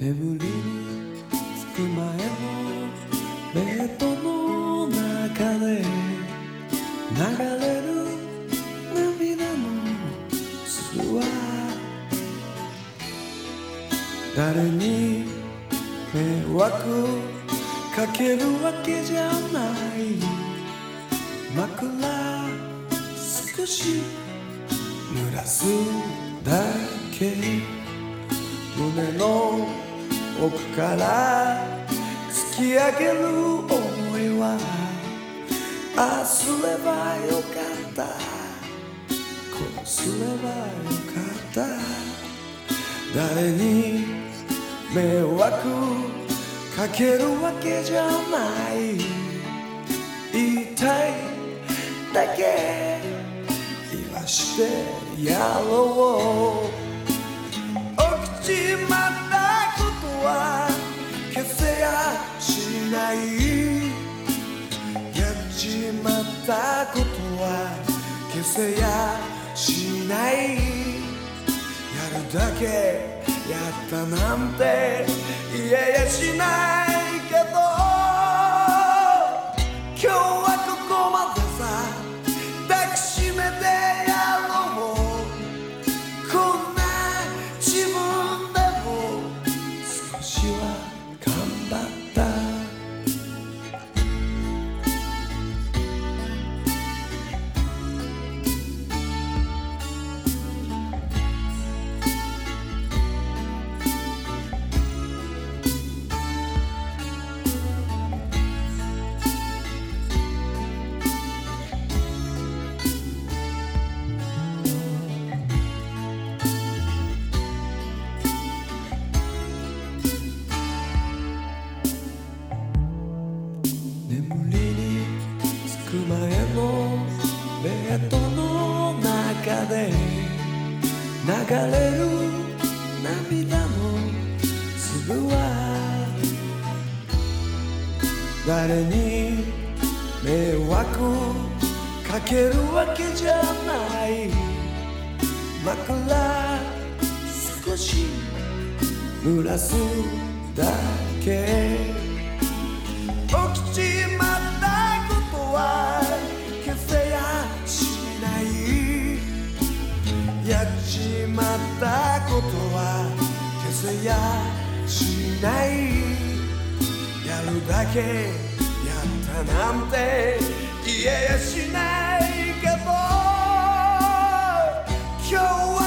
眠りにつく前のベッドの中で流れる涙の粒は誰に迷惑かけるわけじゃない枕少し濡らすだけ胸の奥から突き上げる思いはああすればよかった。こうすればよかった。誰に迷惑かけるわけじゃない。言いたいだけ。言わしてやろう。起きちまったたことは消せやしない。やるだけやったなんて言えやしない。つく前のベッドの中で流れる涙の粒は誰に迷惑かけるわけじゃない枕少し濡らすやっちまったことは消せやしない。やるだけやったなんて言えやしないけど。今日は